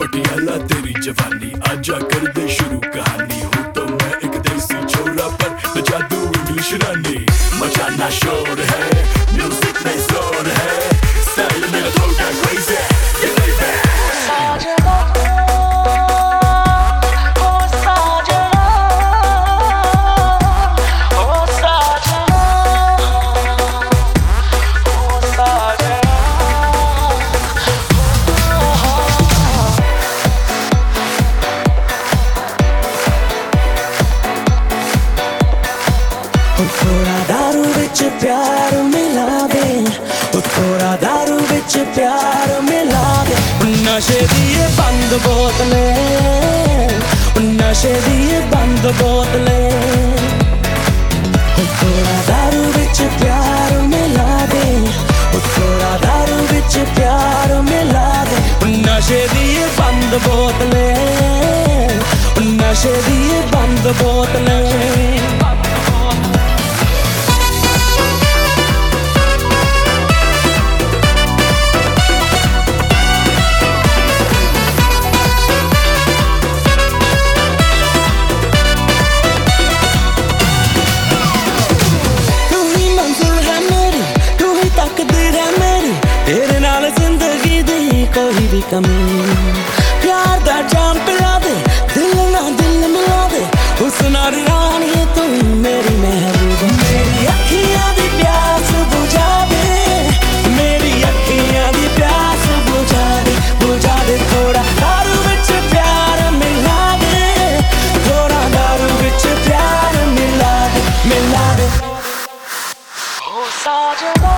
पटियाला तेरी जवानी, आजा कर दे शुरू कहानी। हूँ तो मैं एक देसी छोरा पर जादू इंग्लिश रानी। मचाना शोर प्यार मिलावे ओ थोड़ा दारू बिच प्यार मिलावे। नशे दिए बंद बोतले नशे दिए बंद बोतले। थोड़ा दारू बिच प्यार मिला दे थोड़ा दारू बिच प्यार मिला दे नशे दिए बंद बोतले नशे दिए बंद बोतले। तेरी कमी। प्यार दा जाम पिला दे, दिल ना दिल मिला दे। उस ना रानी तू मेरी महबूबा मेरी अखियाँ दी प्यास बुझा दे। मेरी अखियाँ दी प्यास बुझा दे। बुझा दे, थोड़ा दारू विच प्यार मिला दे। थोड़ा दारू विच प्यार मिला दे मिला दे। साजना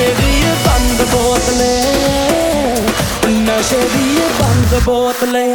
ਨਸ਼ੇ ਦੀ ਬੰਦ ਬੋਤਲੇ ਨਸ਼ੇ ਦੀ ਬੰਦ ਬੋਤਲੇ।